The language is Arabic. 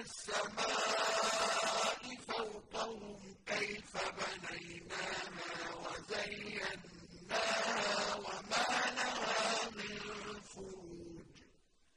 السماء فوقهم كيف بنيناها وزيناها